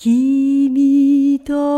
君と